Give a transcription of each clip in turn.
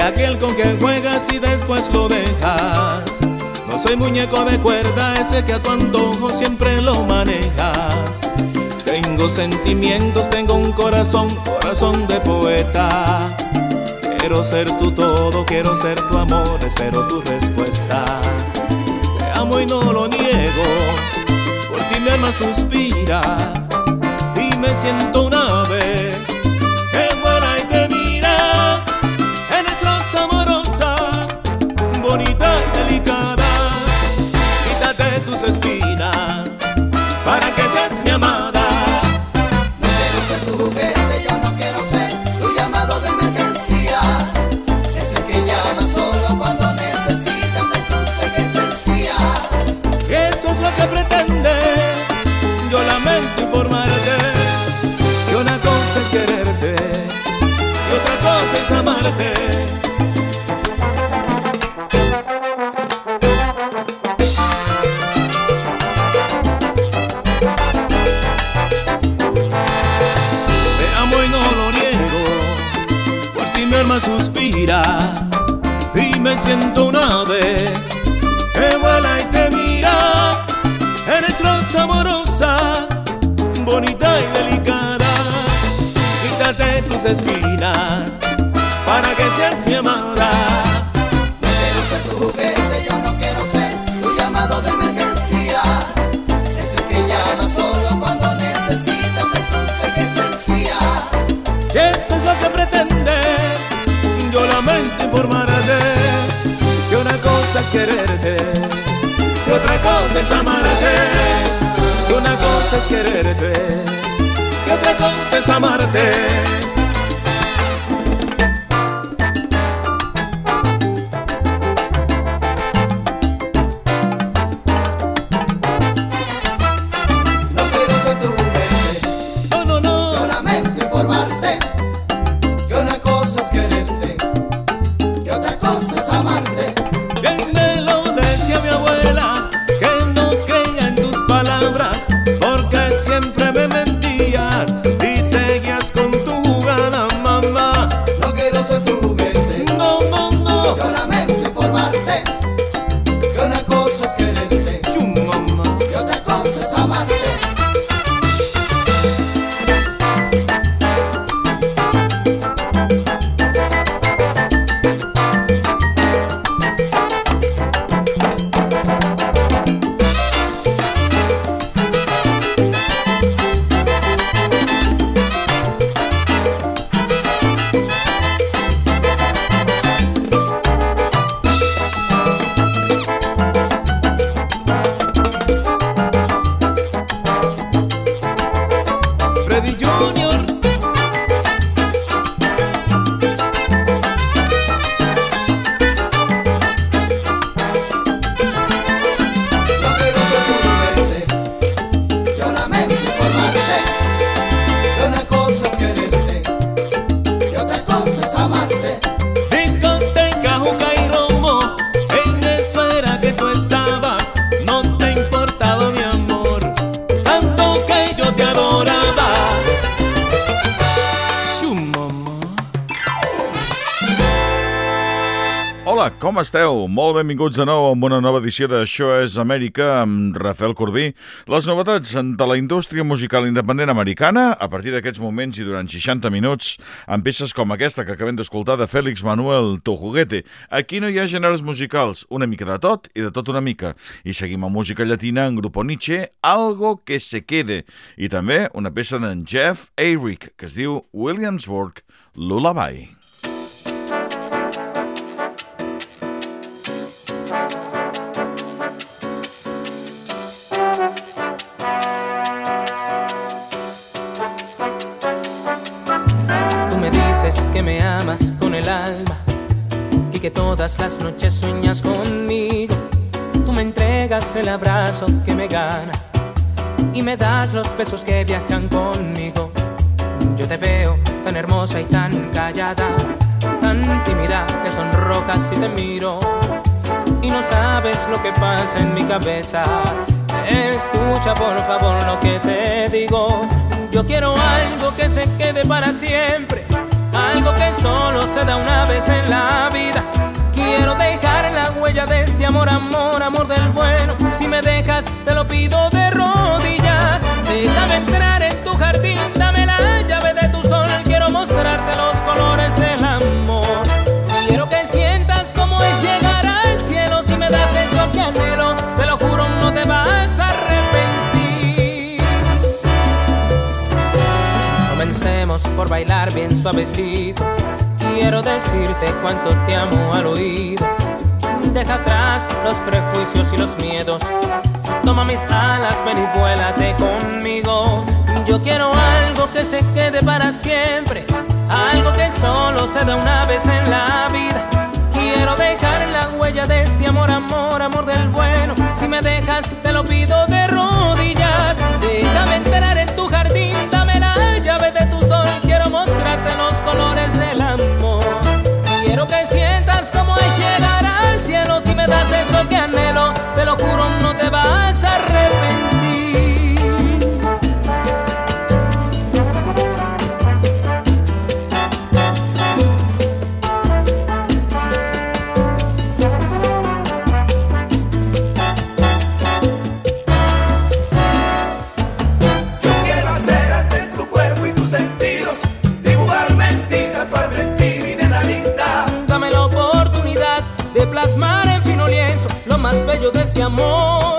aquel con que juegas y después lo dejas. No soy muñeco de cuerda, ese que a tu antojo siempre lo manejas. Tengo sentimientos, tengo un corazón, corazón de poeta. Quiero ser tu todo, quiero ser tu amor, espero tu respuesta. Te amo y no lo niego, por ti mi alma suspira y me siento una vez es quererte, que otra cosa es amarte, una cosa es quererte, que otra cosa es amarte. Esteu? Molt benvinguts de nou amb una nova edició de Això és Amèrica amb Rafael Corbí. Les novetats de la indústria musical independent americana a partir d'aquests moments i durant 60 minuts amb peces com aquesta que acabem d'escoltar de Félix Manuel Tojuguete. Aquí no hi ha gèneres musicals, una mica de tot i de tot una mica. I seguim amb música llatina en Grupo Nietzsche, Algo que se quede. I també una peça d'en Jeff Ayrick que es diu Williamsburg Lullaby. Que todas las noches sueñas conmigo. Tú me entregas el abrazo que me gana y me das los besos que viajan conmigo. Yo te veo tan hermosa y tan callada, tan tímida que sonrojas si te miro. y no sabes lo que pasa en mi cabeza. Escucha por favor lo que te digo. Yo quiero algo que se quede para siempre, algo que solo se da una vez en la vida. Quiero dejar la huella de este amor, amor, amor del bueno. Si me dejas, te lo pido de rodillas. Déjame entrar en por bailar bien suavecito. Quiero decirte cuánto te amo al oído. Deja atrás los prejuicios y los miedos. Toma mis alas, ven y vuélate conmigo. Yo quiero algo que se quede para siempre, algo que solo se da una vez en la vida. Quiero dejar la huella de este amor, amor, amor del bueno. Si me dejas, te lo pido de rodillas. Déjame entrar en tu jardín, Quiero mostrarte los colores del amor. Quiero que sientas como es llegar al cielo. Si me das eso que anhelo, te lo juro, no te vas a arrepentir. amor.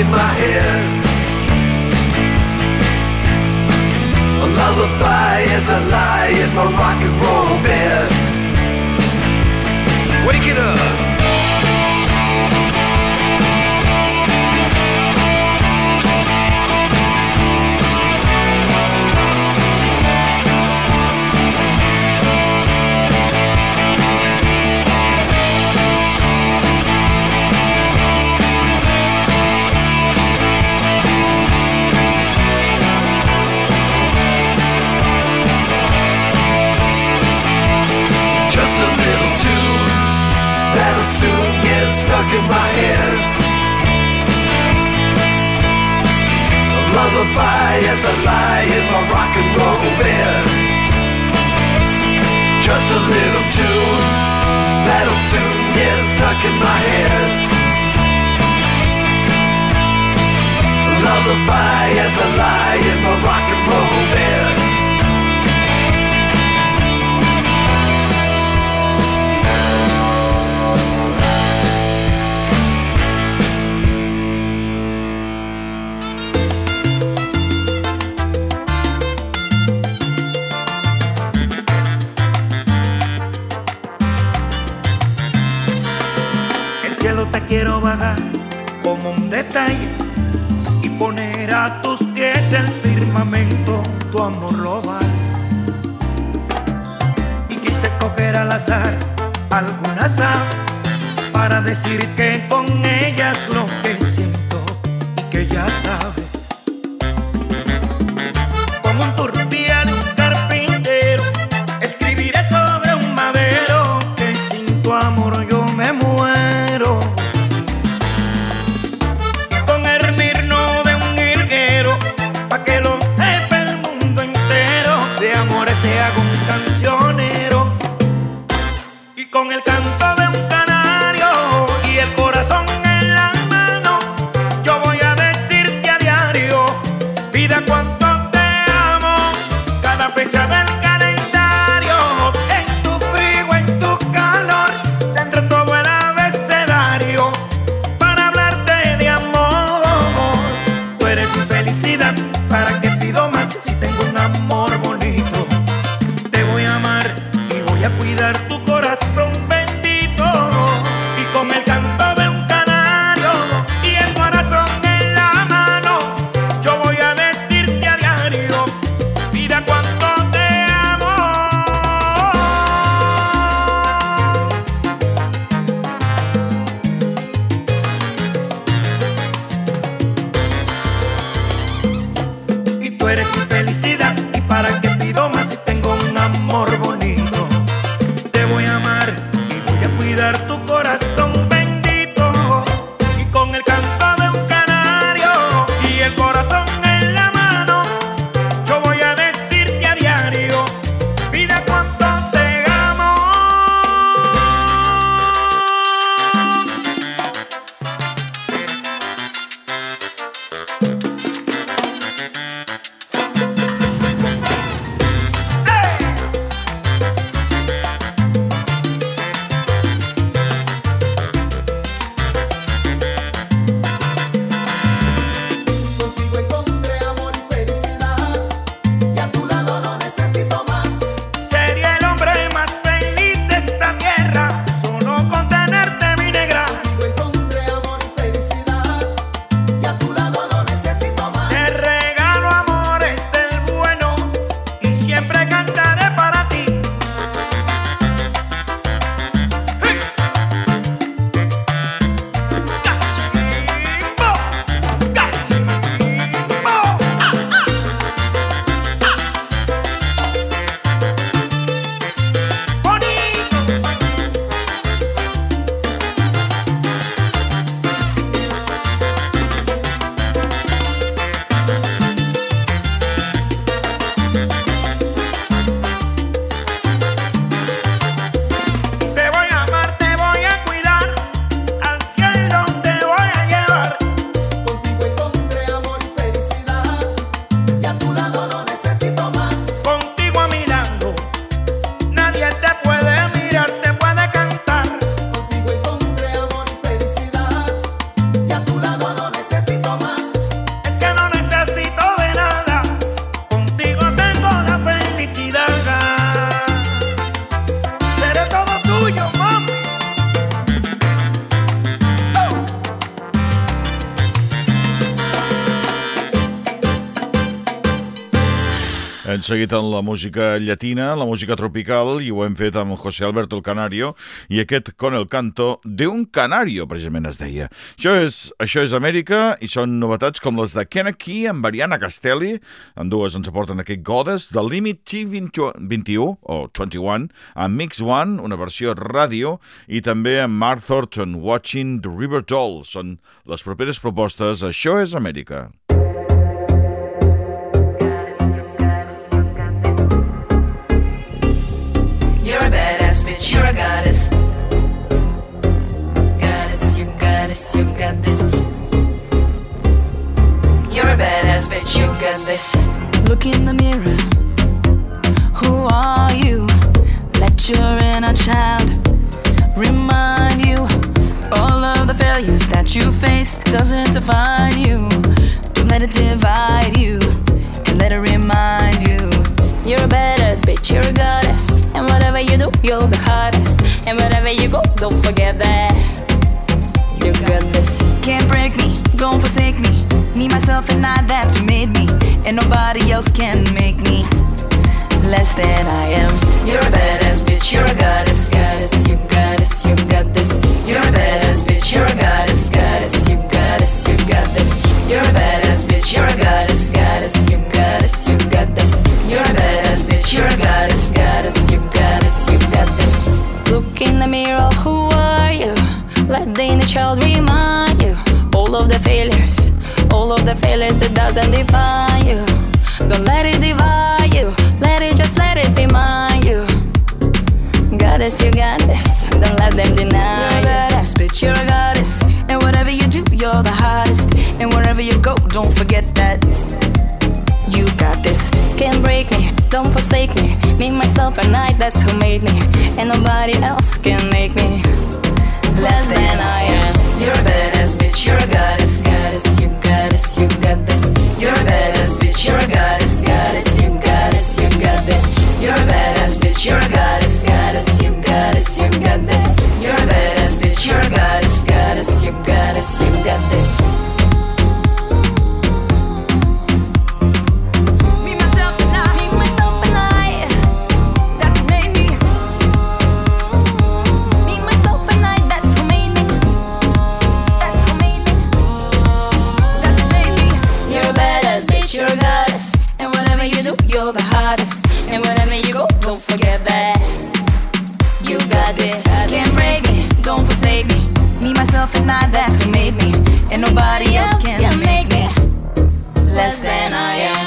in my head. A lullaby as I lie in my rock and roll bed. Wake it up. As I lie in my rock and roll bed. Just a little tune that'll soon get stuck in my head. Lullaby as I lie in my rock and roll bed. Quiero bajar como un detalle y poner a tus pies el firmamento, tu amor robar. Y quise coger al azar algunas aves para decir que con ellas lo que siento y que ya sabes. Hem seguit amb la música llatina, la música tropical, i ho hem fet amb José Alberto el Canario, i aquest Con el canto de un canario, precisament es deia. Això és, això és Amèrica, i són novetats com les de Key amb Mariana Castelli, en dues ens aporten aquest Godes, de Limit T21, o 21, amb Mix One, una versió ràdio, i també amb Mark Thornton, Watching the River Doll. Són les properes propostes, Això és Amèrica. You're a goddess. Goddess, you got this. You're a badass bitch, you got this. Look in the mirror. Who are you? Let your inner child remind you all of the failures that you face doesn't define you. Don't let it divide you and let it remind you. You're a badass bitch, you're a goddess. And whatever you do, you're the hottest. And wherever you go, don't forget that. You got this. Can't break me, don't forsake me. Me, myself, and I, that you made me. And nobody else can make me less than I am. You're a badass bitch, you're a goddess, goddess, you goddess, you got this. You're a badass bitch, you're a goddess, mirror, who are you? Let the inner child remind you all of the failures, all of the failures that doesn't define you. Don't let it divide you, let it just let it remind you. Goddess, you got this. Don't let them deny You're a you. badass bitch, you're a goddess. And whatever you do, you're the hottest. And wherever you go, don't forget that. You got this. Can't break me, don't forsake me. Me, myself, and I, that's who made me. And nobody else can make me less than I am. You're a badass bitch, you're a goddess, that's who made me. And nobody else can make me less than I am.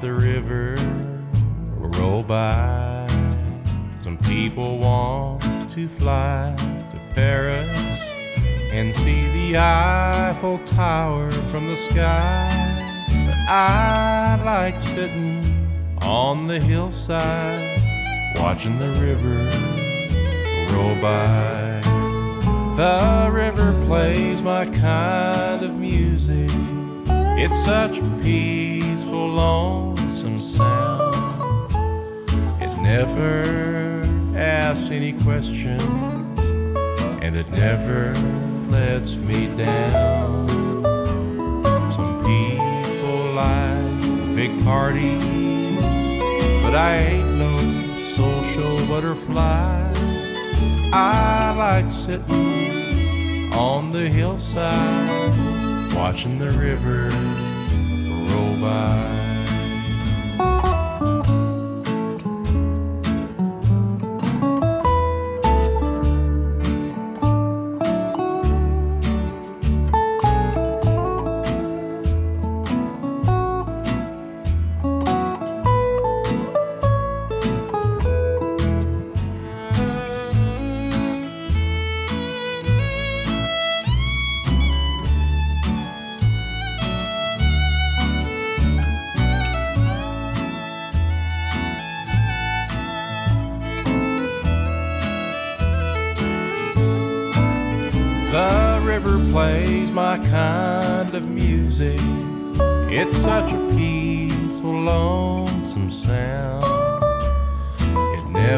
The river roll by. Some people want to fly to Paris and see the Eiffel Tower from the sky. But I like sitting on the hillside, watching the river roll by. The river plays my kind of music. It's such a peaceful, lonesome sound. It never asks any questions, and it never lets me down. Some people like big parties, but I ain't no social butterfly. I like sitting on the hillside, watching the river roll by.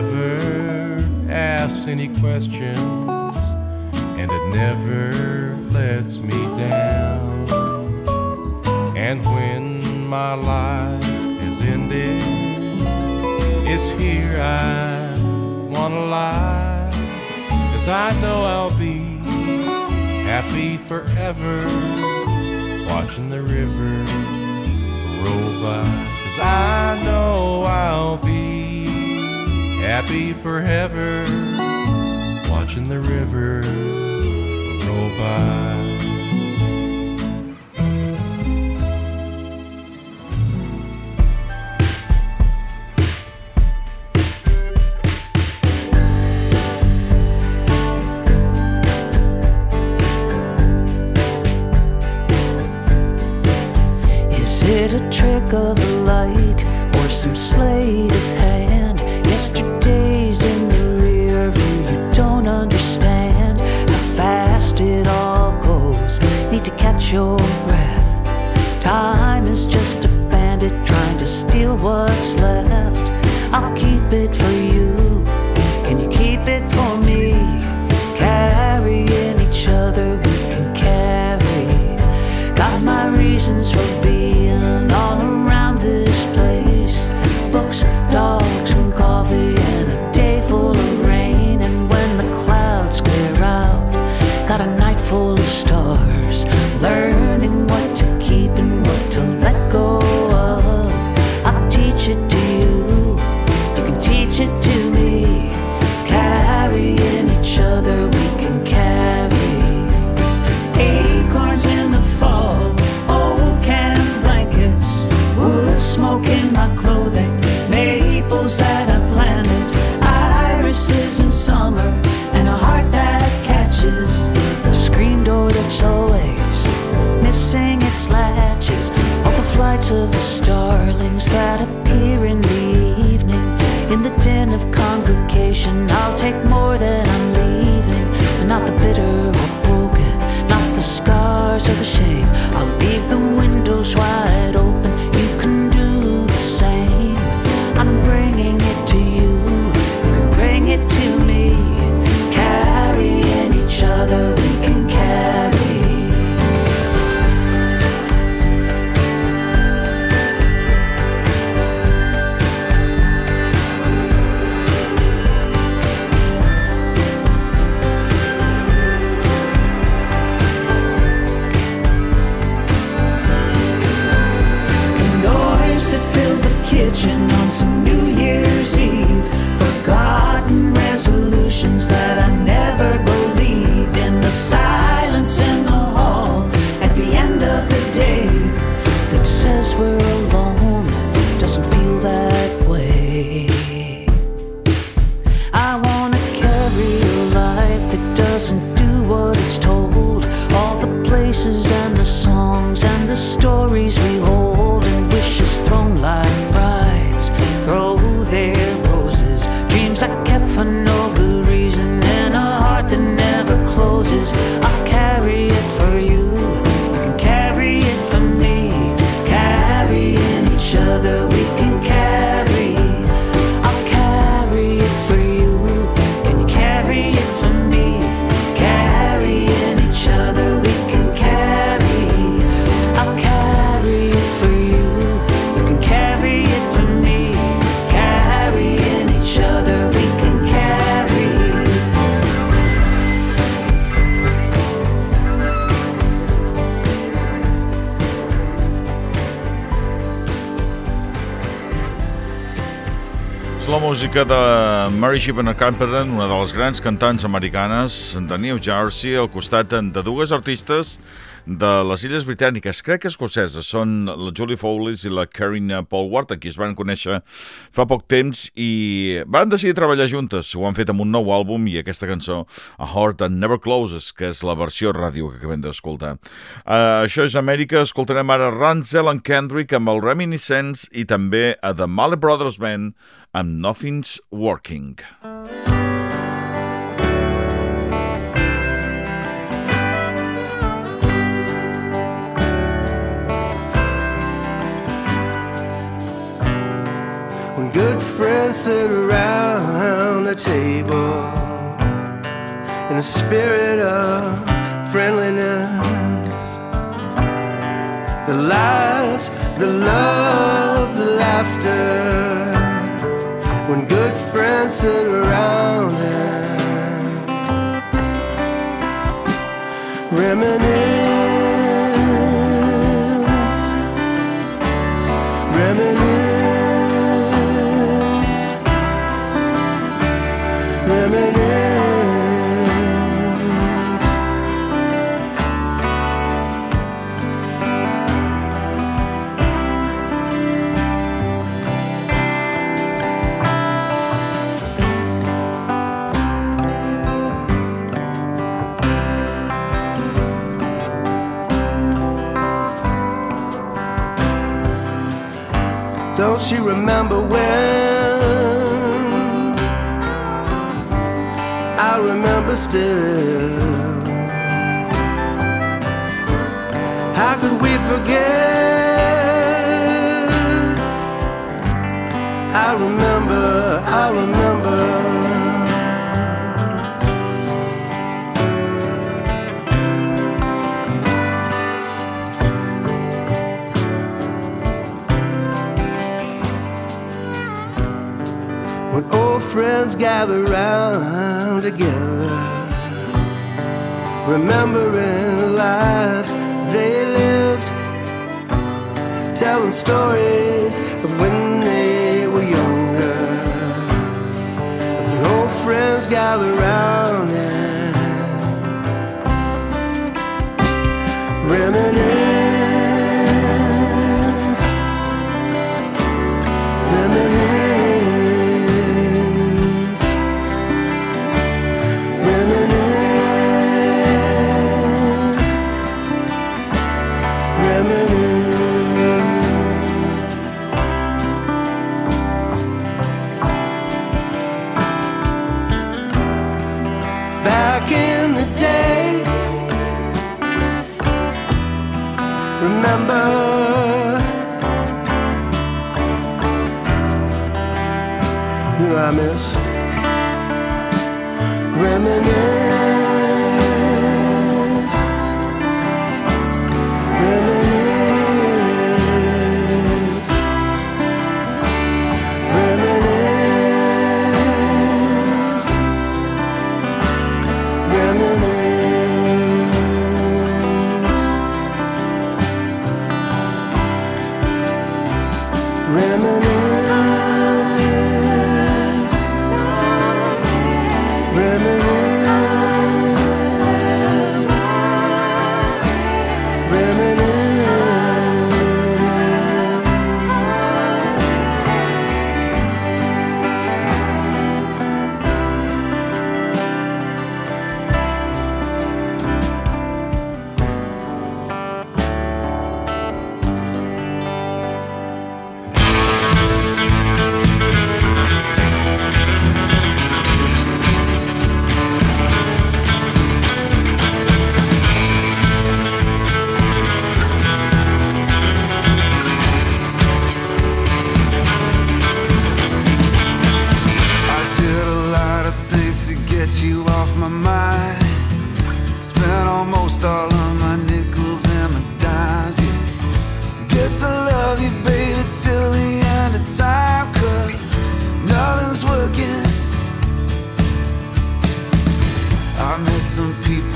Never asks any questions, and it never lets me down. And when my life is ended, it's here I wanna lie. Cause I know I'll be happy forever watching the river roll by. Cause I know I'll be happy forever watching the river roll by. Is it a trick of the light or some sleight of hand? I'll música de Mary Shippen Carpenter, una de les grans cantants americanes de New Jersey, al costat de dues artistes de les Illes Britàniques, crec que escoceses, són la Julie Fowles i la Karen Polwart, que es van conèixer fa poc temps i van decidir treballar juntes. Ho han fet amb un nou àlbum i aquesta cançó, A Heart That Never Closes, que és la versió ràdio que acabem d'escoltar. Uh, això és Amèrica, escoltarem ara Ranzel and Kendrick amb el Reminiscence i també a The Mali Brothers Band amb Nothing's Working. Nothing's Working. Good friends sit around the table in a spirit of friendliness. The laughs, the love, the laughter. When good friends sit around and reminisce. Working. I met some people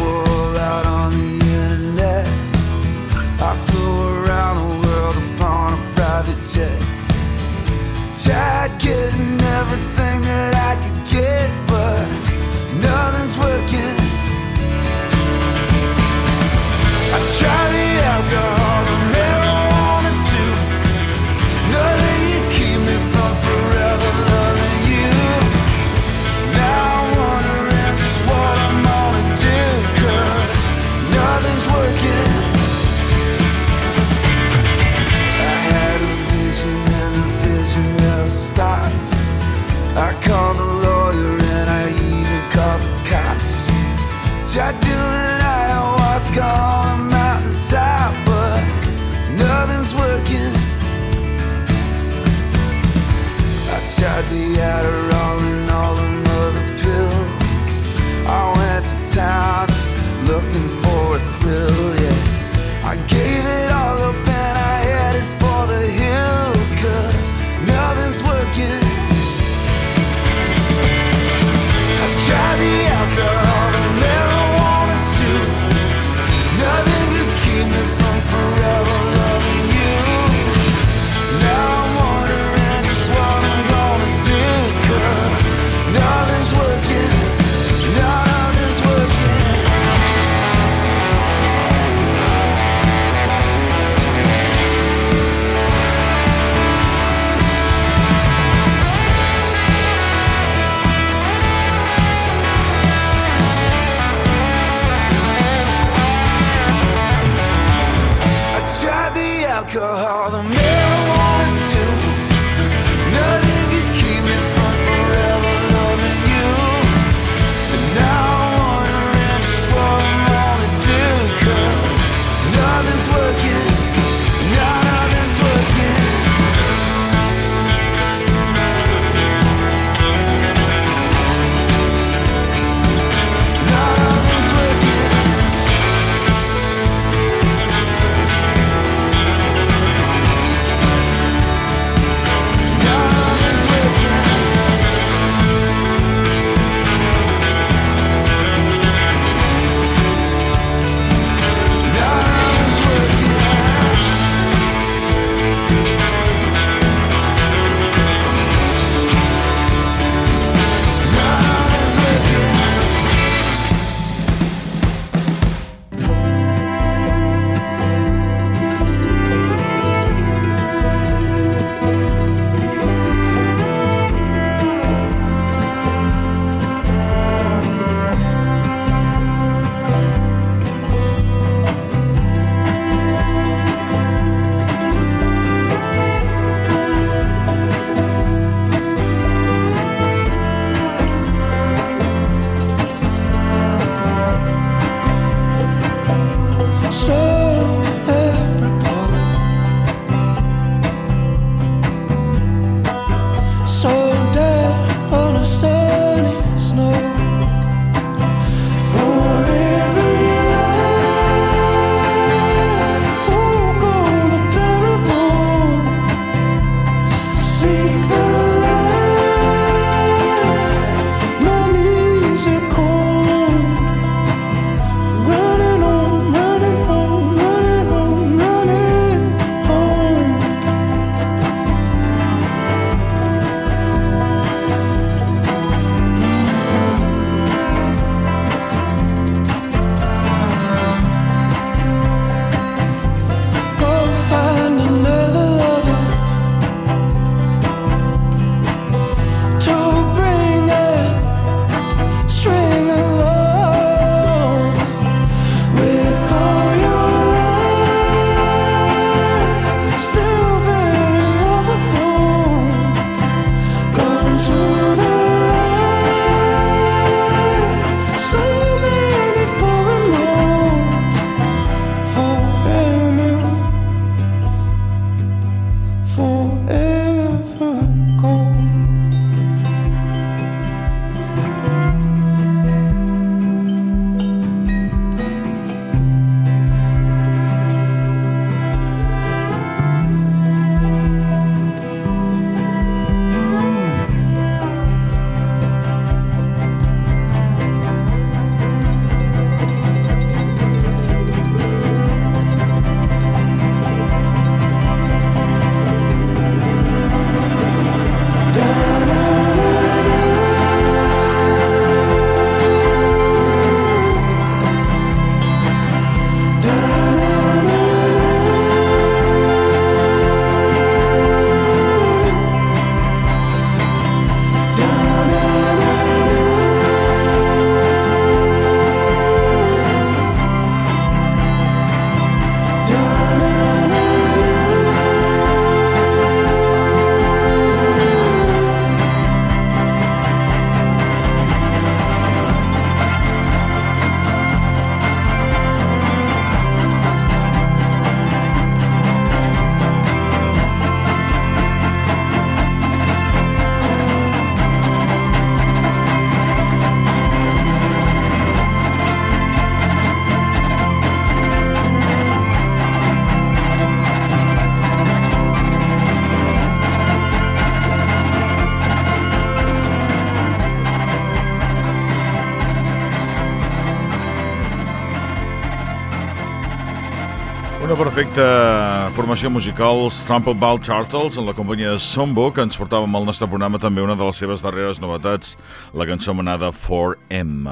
formació musical Trample Ball Turtles en la companyia Sombo, que ens portàvem al nostre programa també una de les seves darreres novetats, la cançó manada 4M.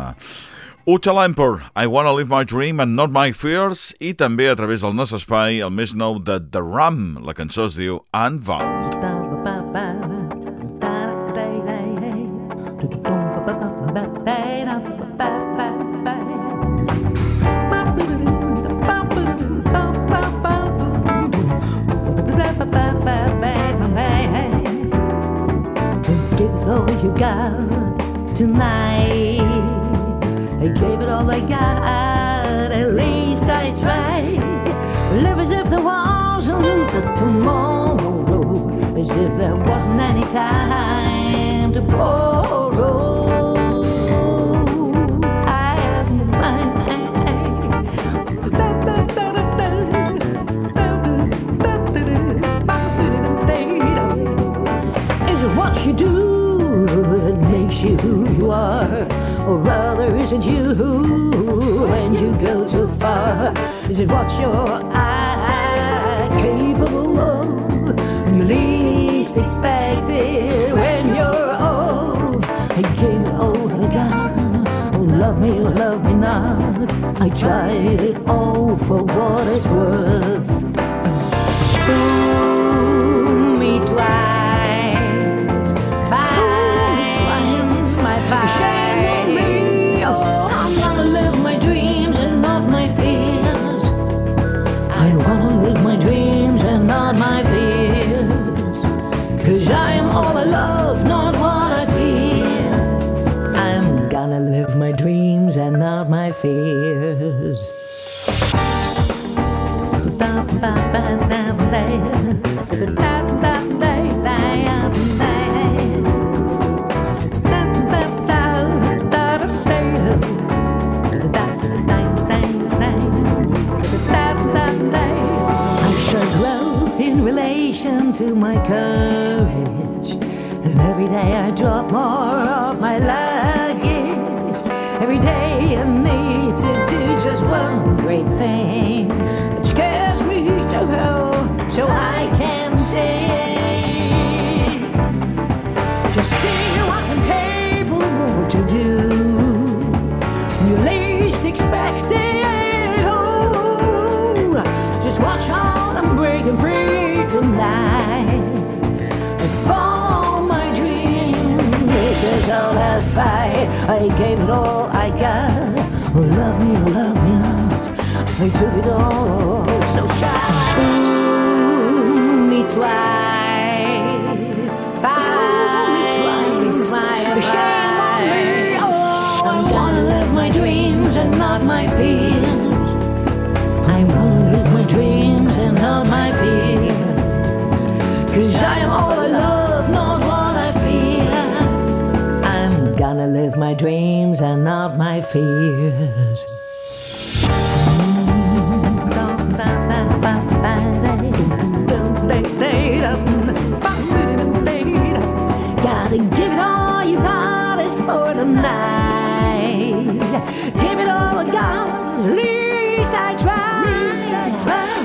Uta Lamper, I Wanna Live My Dream and Not My Fears, i també a través del nostre espai el més nou de The Ram, la cançó es diu Unbound. Give if there wasn't any time to borrow. I am mine. Is it what you do that makes you who you are? Or rather, is it you when you go too far? Is it what you're I least expect it? When you're off, I gave it all I got. Oh, love me, love me not. I tried it all for what it's worth. Fool me twice, five times my vice. Shame on me. Oh, to my courage. And every day I drop more of my luggage. Every day I need to do just one great thing. It scares me to hell, so I can Just see what I'm capable to do. You least expect it. Oh, just watch out, I'm breaking free tonight. I found my dream. This is our last fight. I gave it all I got. Oh, love me or love me not. I took it all so shy. Twice. Fool me twice. My shame on me. Oh, I wanna live my dreams and not my fears. I'm gonna live my dreams and not my fears. Cause I am all I love, not what I fear. I'm gonna live my dreams and not my fears. For tonight. Give it all I got, at least I try.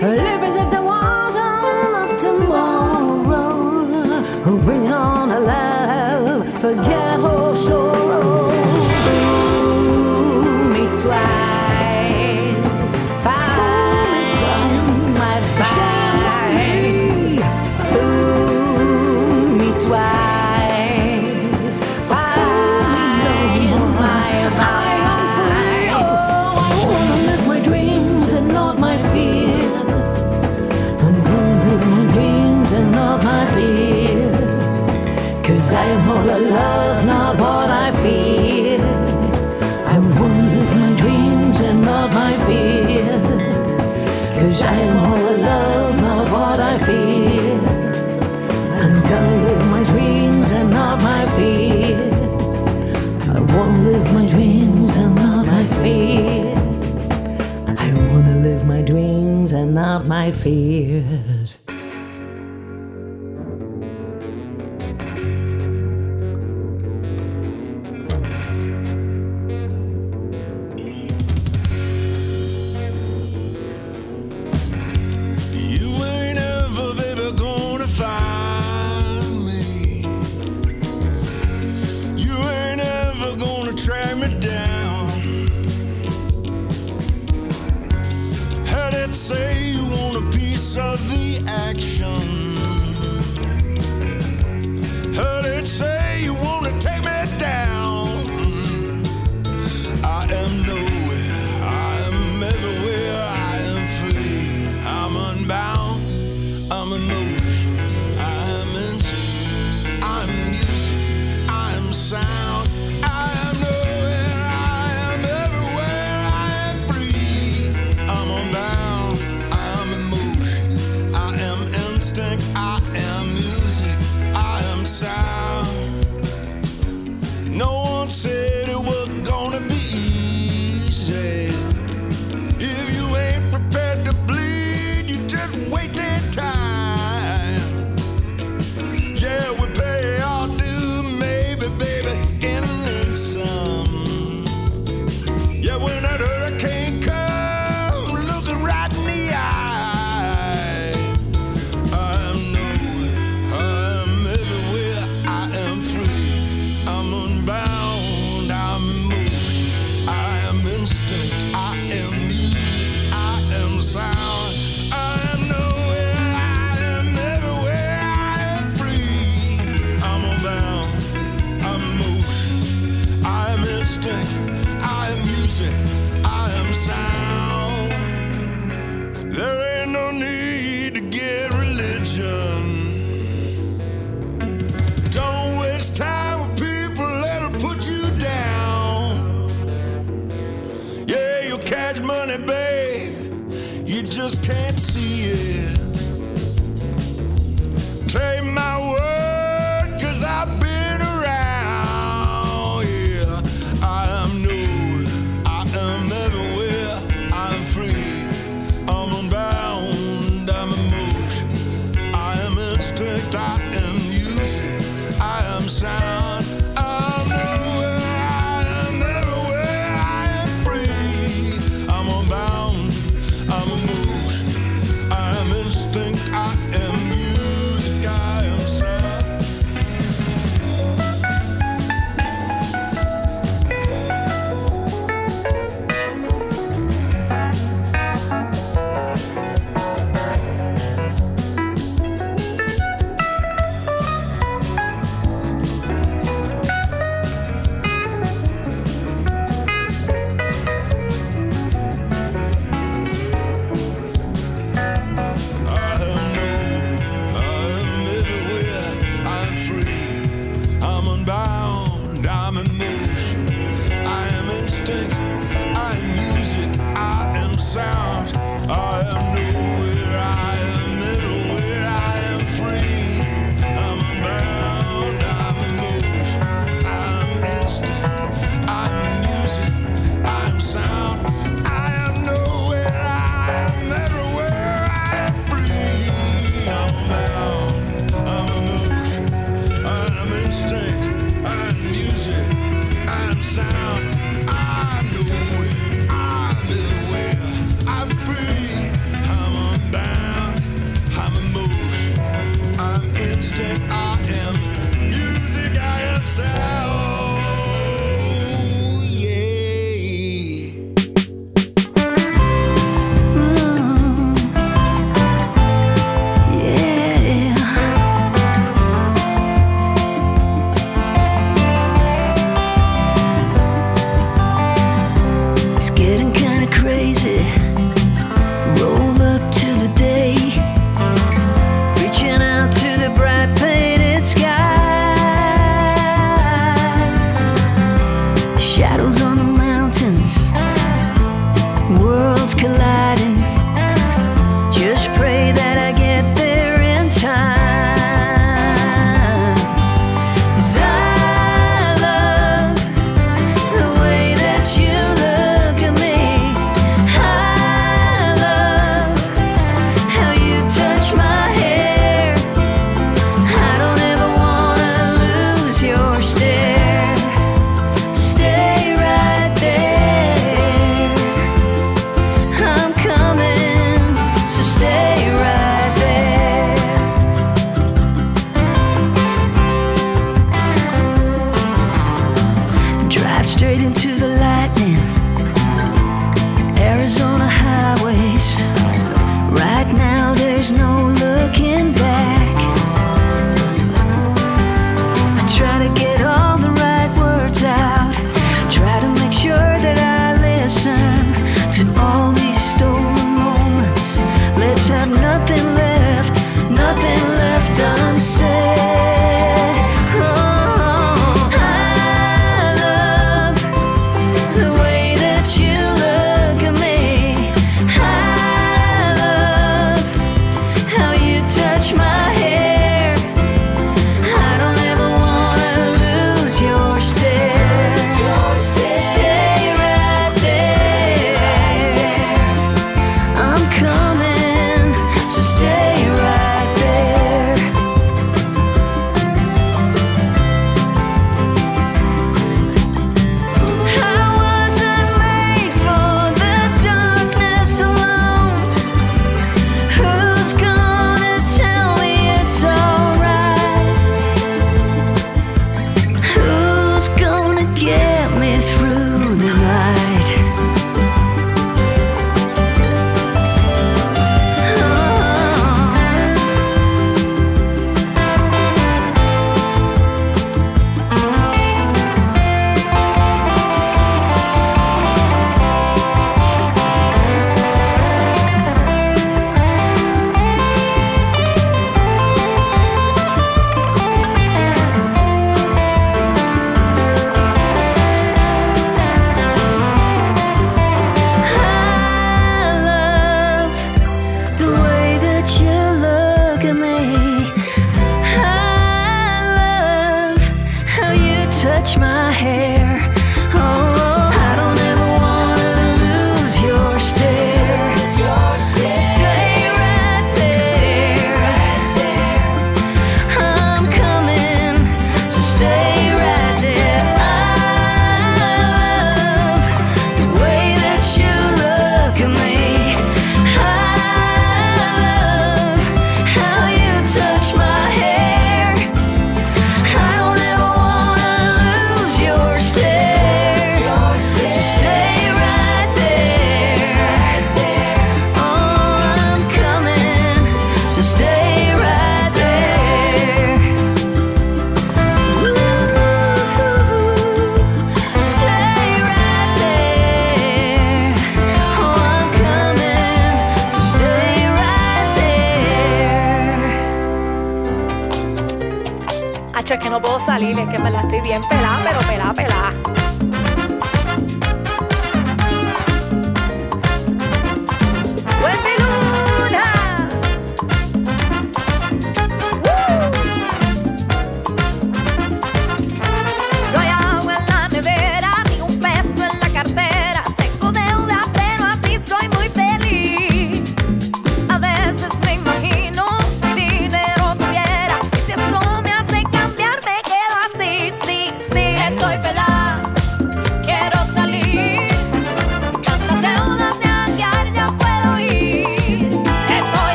Live as if there wasn't a tomorrow. Bring it on a love, forget not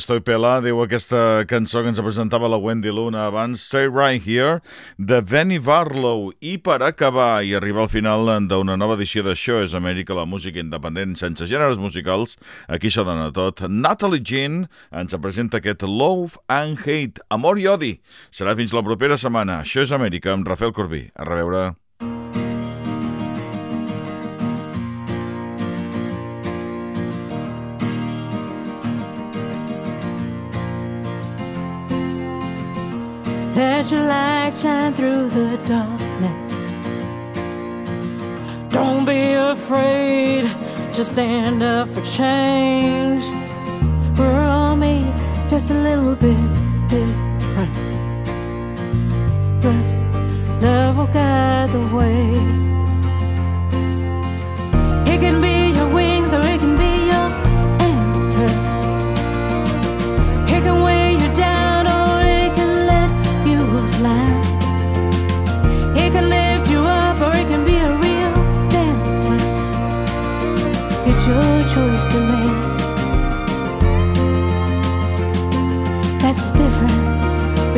Estoy Pelà, diu aquesta cançó que ens presentava la Wendy Luna abans, Stay Right Here, de Benny Barlow. I per acabar i arribar al final d'una nova edició d'Això és Amèrica, la música independent sense gèneres musicals, aquí s'ha dona tot. Natalie Jean ens presenta aquest Love and Hate, amor i odi. Serà fins la propera setmana. Això és Amèrica amb Rafael Corbí. A reveure. Let your light shine through the darkness. Don't be afraid, just stand up for change. We're all made just a little bit different. But love will guide the way. It can be your wings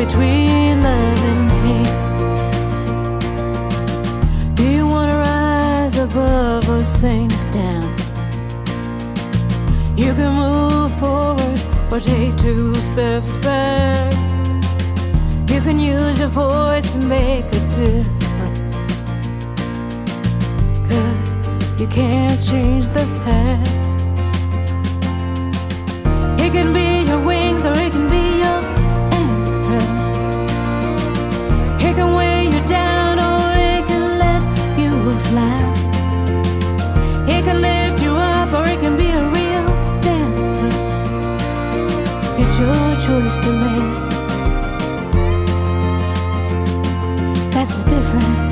between love and hate. Do you want to rise above or sink down? You can move forward or take two steps back. You can use your voice to make a difference. Cause you can't change the past. It can be It can lift you up or it can be a real damper. It's your choice to make. That's the difference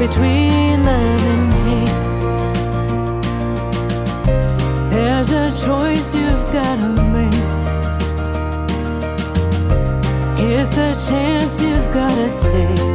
between love and hate. There's a choice you've gotta make. It's a chance you've gotta take.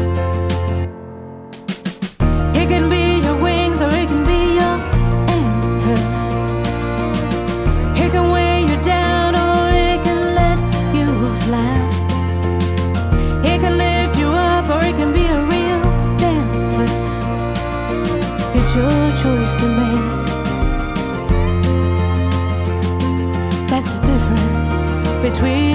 Between